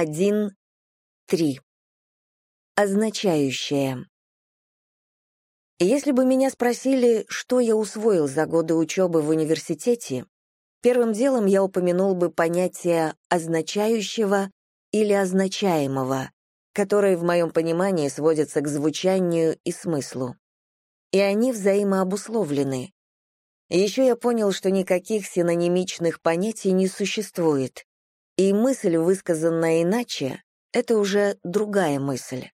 1.3. Означающее. Если бы меня спросили, что я усвоил за годы учебы в университете, первым делом я упомянул бы понятие «означающего» или «означаемого», которое в моем понимании сводится к звучанию и смыслу. И они взаимообусловлены. Еще я понял, что никаких синонимичных понятий не существует, и мысль, высказанная иначе, — это уже другая мысль.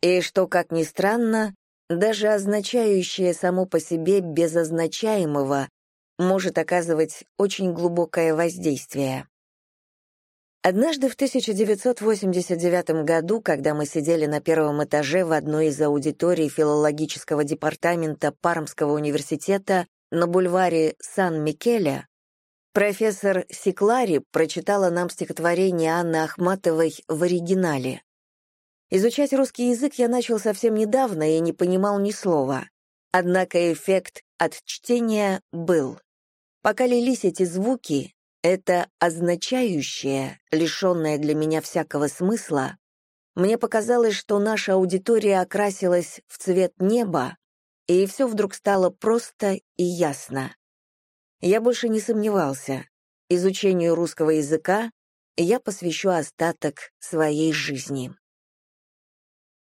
И что, как ни странно, даже означающее само по себе без означаемого может оказывать очень глубокое воздействие. Однажды в 1989 году, когда мы сидели на первом этаже в одной из аудиторий филологического департамента Пармского университета на бульваре Сан-Микеля, профессор Сиклари прочитала нам стихотворение Анны Ахматовой в оригинале. Изучать русский язык я начал совсем недавно и не понимал ни слова. Однако эффект от чтения был. Пока лились эти звуки, это означающее, лишенное для меня всякого смысла, мне показалось, что наша аудитория окрасилась в цвет неба, и все вдруг стало просто и ясно. Я больше не сомневался. Изучению русского языка я посвящу остаток своей жизни.